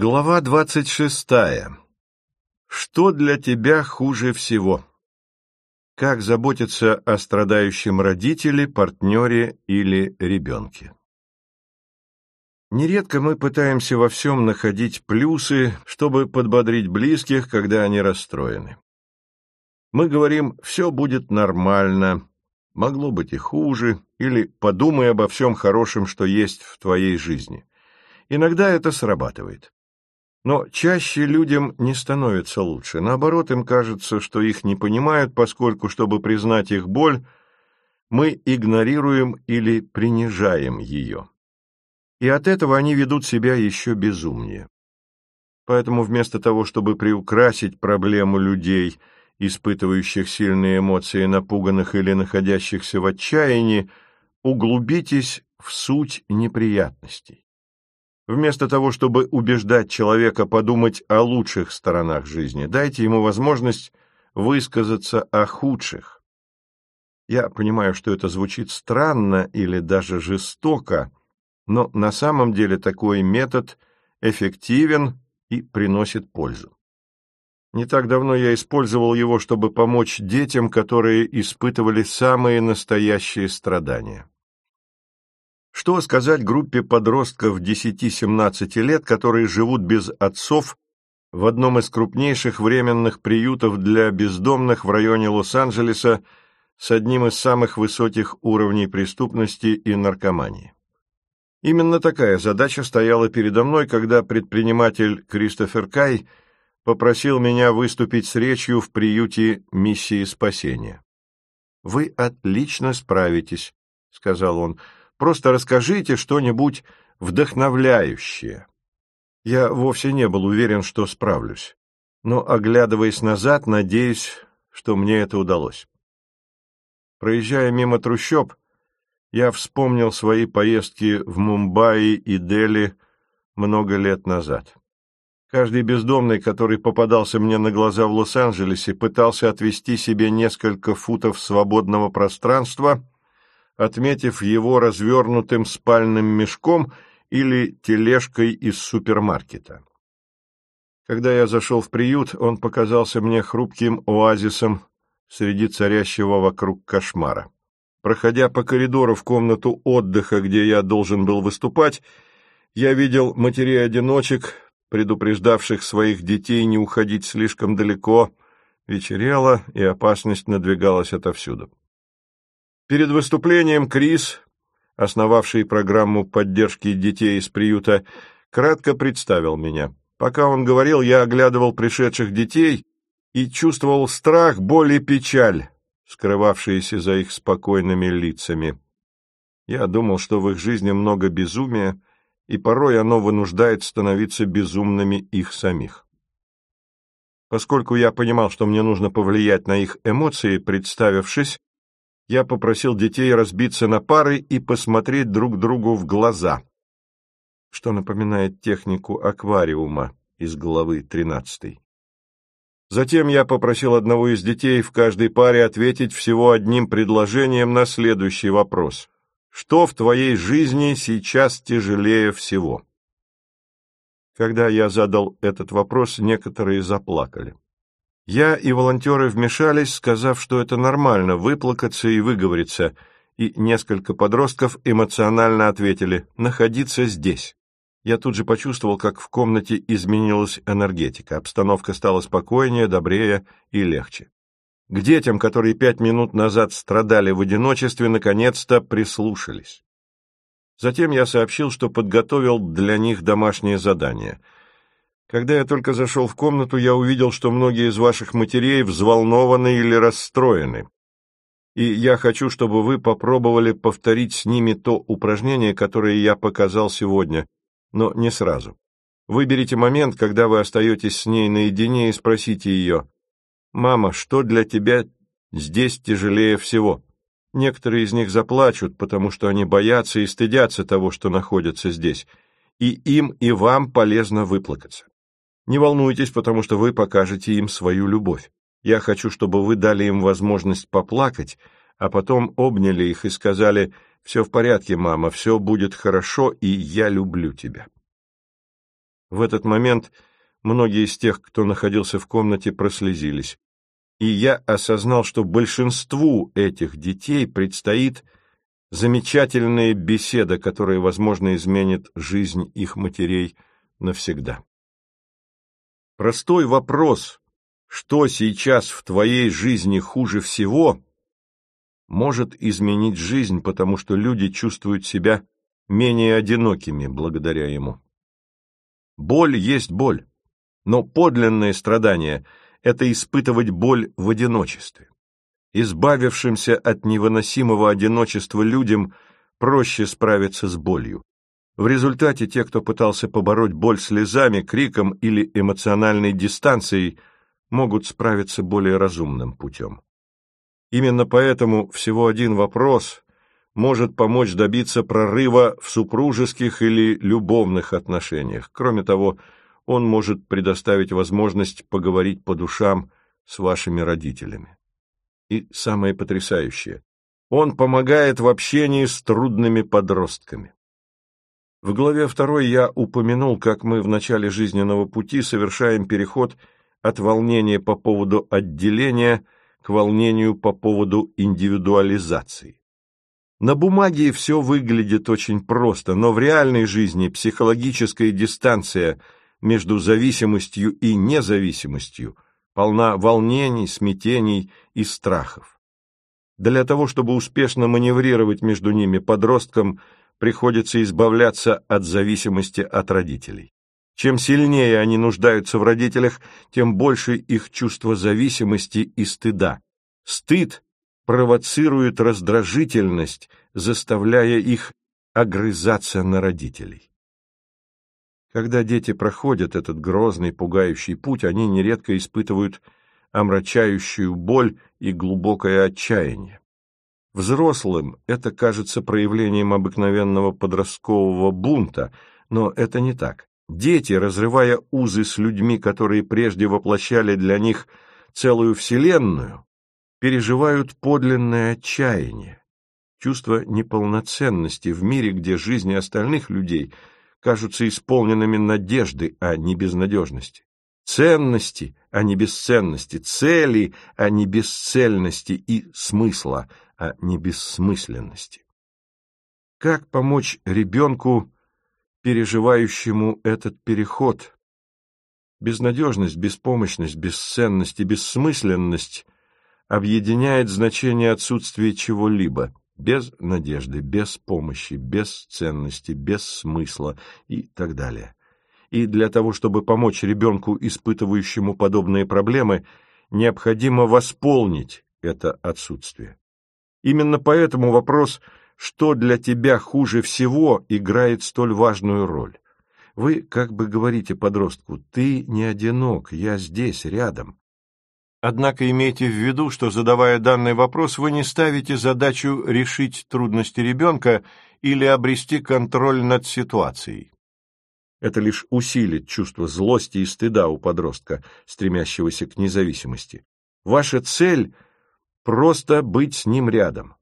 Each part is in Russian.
Глава двадцать шестая. Что для тебя хуже всего? Как заботиться о страдающем родителе, партнере или ребенке? Нередко мы пытаемся во всем находить плюсы, чтобы подбодрить близких, когда они расстроены. Мы говорим «все будет нормально», «могло быть и хуже» или «подумай обо всем хорошем, что есть в твоей жизни». Иногда это срабатывает. Но чаще людям не становится лучше. Наоборот, им кажется, что их не понимают, поскольку, чтобы признать их боль, мы игнорируем или принижаем ее. И от этого они ведут себя еще безумнее. Поэтому вместо того, чтобы приукрасить проблему людей, испытывающих сильные эмоции, напуганных или находящихся в отчаянии, углубитесь в суть неприятностей. Вместо того, чтобы убеждать человека подумать о лучших сторонах жизни, дайте ему возможность высказаться о худших. Я понимаю, что это звучит странно или даже жестоко, но на самом деле такой метод эффективен и приносит пользу. Не так давно я использовал его, чтобы помочь детям, которые испытывали самые настоящие страдания. Что сказать группе подростков 10-17 лет, которые живут без отцов в одном из крупнейших временных приютов для бездомных в районе Лос-Анджелеса с одним из самых высоких уровней преступности и наркомании? Именно такая задача стояла передо мной, когда предприниматель Кристофер Кай попросил меня выступить с речью в приюте миссии спасения. «Вы отлично справитесь», — сказал он, — Просто расскажите что-нибудь вдохновляющее. Я вовсе не был уверен, что справлюсь, но, оглядываясь назад, надеюсь, что мне это удалось. Проезжая мимо трущоб, я вспомнил свои поездки в Мумбаи и Дели много лет назад. Каждый бездомный, который попадался мне на глаза в Лос-Анджелесе, пытался отвести себе несколько футов свободного пространства — отметив его развернутым спальным мешком или тележкой из супермаркета. Когда я зашел в приют, он показался мне хрупким оазисом среди царящего вокруг кошмара. Проходя по коридору в комнату отдыха, где я должен был выступать, я видел матерей-одиночек, предупреждавших своих детей не уходить слишком далеко, вечерело, и опасность надвигалась отовсюду. Перед выступлением Крис, основавший программу поддержки детей из приюта, кратко представил меня. Пока он говорил, я оглядывал пришедших детей и чувствовал страх, боль и печаль, скрывавшиеся за их спокойными лицами. Я думал, что в их жизни много безумия, и порой оно вынуждает становиться безумными их самих. Поскольку я понимал, что мне нужно повлиять на их эмоции, представившись, я попросил детей разбиться на пары и посмотреть друг другу в глаза, что напоминает технику аквариума из главы 13. Затем я попросил одного из детей в каждой паре ответить всего одним предложением на следующий вопрос. Что в твоей жизни сейчас тяжелее всего? Когда я задал этот вопрос, некоторые заплакали. Я и волонтеры вмешались, сказав, что это нормально — выплакаться и выговориться, и несколько подростков эмоционально ответили «находиться здесь». Я тут же почувствовал, как в комнате изменилась энергетика, обстановка стала спокойнее, добрее и легче. К детям, которые пять минут назад страдали в одиночестве, наконец-то прислушались. Затем я сообщил, что подготовил для них домашнее задание — когда я только зашел в комнату, я увидел, что многие из ваших матерей взволнованы или расстроены. И я хочу, чтобы вы попробовали повторить с ними то упражнение, которое я показал сегодня, но не сразу. Выберите момент, когда вы остаетесь с ней наедине, и спросите ее, «Мама, что для тебя здесь тяжелее всего?» Некоторые из них заплачут, потому что они боятся и стыдятся того, что находятся здесь, и им и вам полезно выплакаться. Не волнуйтесь, потому что вы покажете им свою любовь. Я хочу, чтобы вы дали им возможность поплакать, а потом обняли их и сказали «Все в порядке, мама, все будет хорошо, и я люблю тебя». В этот момент многие из тех, кто находился в комнате, прослезились. И я осознал, что большинству этих детей предстоит замечательная беседа, которая, возможно, изменит жизнь их матерей навсегда. Простой вопрос, что сейчас в твоей жизни хуже всего, может изменить жизнь, потому что люди чувствуют себя менее одинокими благодаря ему. Боль есть боль, но подлинное страдание – это испытывать боль в одиночестве. Избавившимся от невыносимого одиночества людям проще справиться с болью. В результате те, кто пытался побороть боль слезами, криком или эмоциональной дистанцией, могут справиться более разумным путем. Именно поэтому всего один вопрос может помочь добиться прорыва в супружеских или любовных отношениях. Кроме того, он может предоставить возможность поговорить по душам с вашими родителями. И самое потрясающее, он помогает в общении с трудными подростками. В главе второй я упомянул, как мы в начале жизненного пути совершаем переход от волнения по поводу отделения к волнению по поводу индивидуализации. На бумаге все выглядит очень просто, но в реальной жизни психологическая дистанция между зависимостью и независимостью полна волнений, смятений и страхов. Для того, чтобы успешно маневрировать между ними подросткам, приходится избавляться от зависимости от родителей. Чем сильнее они нуждаются в родителях, тем больше их чувство зависимости и стыда. Стыд провоцирует раздражительность, заставляя их огрызаться на родителей. Когда дети проходят этот грозный, пугающий путь, они нередко испытывают омрачающую боль и глубокое отчаяние. Взрослым это кажется проявлением обыкновенного подросткового бунта, но это не так. Дети, разрывая узы с людьми, которые прежде воплощали для них целую вселенную, переживают подлинное отчаяние, чувство неполноценности в мире, где жизни остальных людей кажутся исполненными надежды, а не безнадежности. Ценности, а не бесценности, цели, а не бесцельности и смысла, а не бессмысленности. Как помочь ребенку, переживающему этот переход? Безнадежность, беспомощность, бесценность и бессмысленность объединяет значение отсутствия чего-либо, без надежды, без помощи, без ценности, без смысла и так далее. И для того, чтобы помочь ребенку, испытывающему подобные проблемы, необходимо восполнить это отсутствие. Именно поэтому вопрос «что для тебя хуже всего» играет столь важную роль. Вы как бы говорите подростку «ты не одинок, я здесь, рядом». Однако имейте в виду, что, задавая данный вопрос, вы не ставите задачу решить трудности ребенка или обрести контроль над ситуацией. Это лишь усилит чувство злости и стыда у подростка, стремящегося к независимости. Ваша цель — просто быть с ним рядом.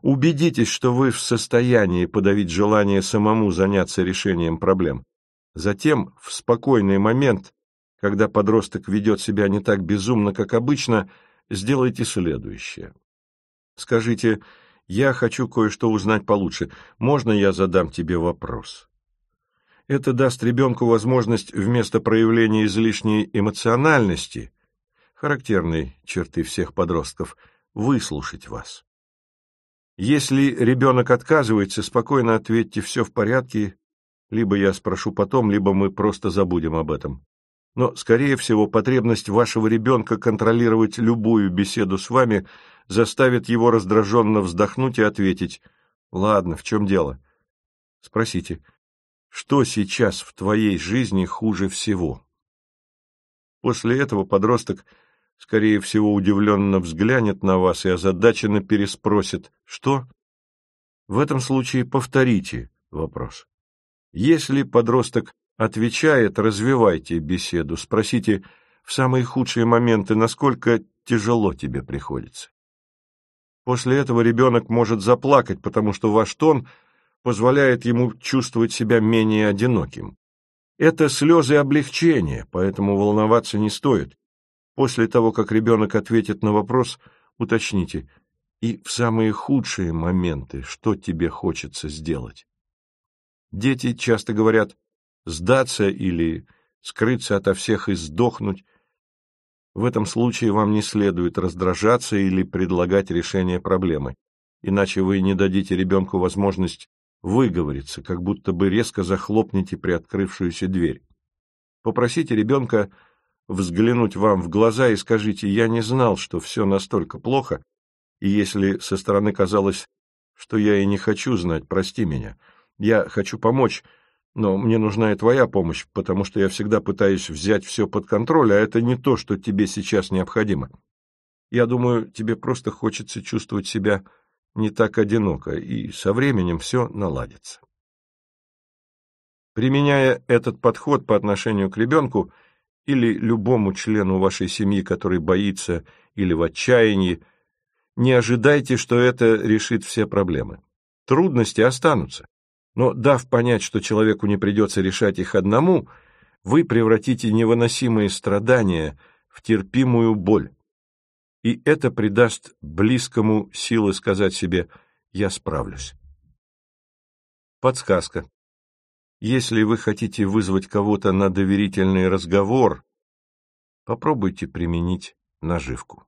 Убедитесь, что вы в состоянии подавить желание самому заняться решением проблем. Затем, в спокойный момент, когда подросток ведет себя не так безумно, как обычно, сделайте следующее. Скажите, я хочу кое-что узнать получше. Можно я задам тебе вопрос? Это даст ребенку возможность вместо проявления излишней эмоциональности, характерной черты всех подростков, выслушать вас. Если ребенок отказывается, спокойно ответьте «все в порядке», либо я спрошу потом, либо мы просто забудем об этом. Но, скорее всего, потребность вашего ребенка контролировать любую беседу с вами заставит его раздраженно вздохнуть и ответить «Ладно, в чем дело?» Спросите, что сейчас в твоей жизни хуже всего? После этого подросток, скорее всего, удивленно взглянет на вас и озадаченно переспросит «Что?» В этом случае повторите вопрос. Если подросток отвечает, развивайте беседу, спросите в самые худшие моменты, насколько тяжело тебе приходится. После этого ребенок может заплакать, потому что ваш тон позволяет ему чувствовать себя менее одиноким. Это слезы облегчения, поэтому волноваться не стоит. После того, как ребенок ответит на вопрос, уточните, и в самые худшие моменты, что тебе хочется сделать. Дети часто говорят «сдаться» или «скрыться ото всех и сдохнуть». В этом случае вам не следует раздражаться или предлагать решение проблемы, иначе вы не дадите ребенку возможность выговориться, как будто бы резко захлопнете приоткрывшуюся дверь. Попросите ребенка взглянуть вам в глаза и скажите «я не знал, что все настолько плохо», и если со стороны казалось, что я и не хочу знать, прости меня, я хочу помочь, но мне нужна и твоя помощь, потому что я всегда пытаюсь взять все под контроль, а это не то, что тебе сейчас необходимо. Я думаю, тебе просто хочется чувствовать себя не так одиноко, и со временем все наладится. Применяя этот подход по отношению к ребенку или любому члену вашей семьи, который боится или в отчаянии, не ожидайте, что это решит все проблемы. Трудности останутся, но дав понять, что человеку не придется решать их одному, вы превратите невыносимые страдания в терпимую боль и это придаст близкому силы сказать себе «я справлюсь». Подсказка. Если вы хотите вызвать кого-то на доверительный разговор, попробуйте применить наживку.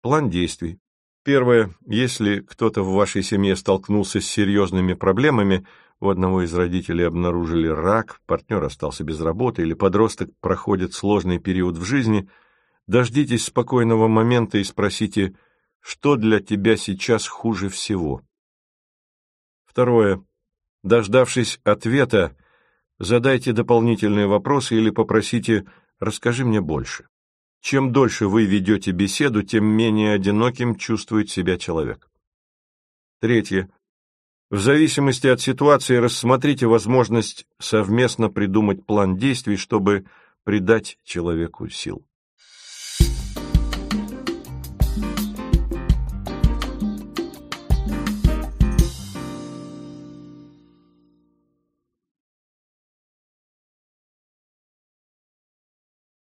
План действий. Первое. Если кто-то в вашей семье столкнулся с серьезными проблемами, у одного из родителей обнаружили рак, партнер остался без работы или подросток проходит сложный период в жизни – Дождитесь спокойного момента и спросите, что для тебя сейчас хуже всего. Второе. Дождавшись ответа, задайте дополнительные вопросы или попросите «расскажи мне больше». Чем дольше вы ведете беседу, тем менее одиноким чувствует себя человек. Третье. В зависимости от ситуации рассмотрите возможность совместно придумать план действий, чтобы придать человеку сил.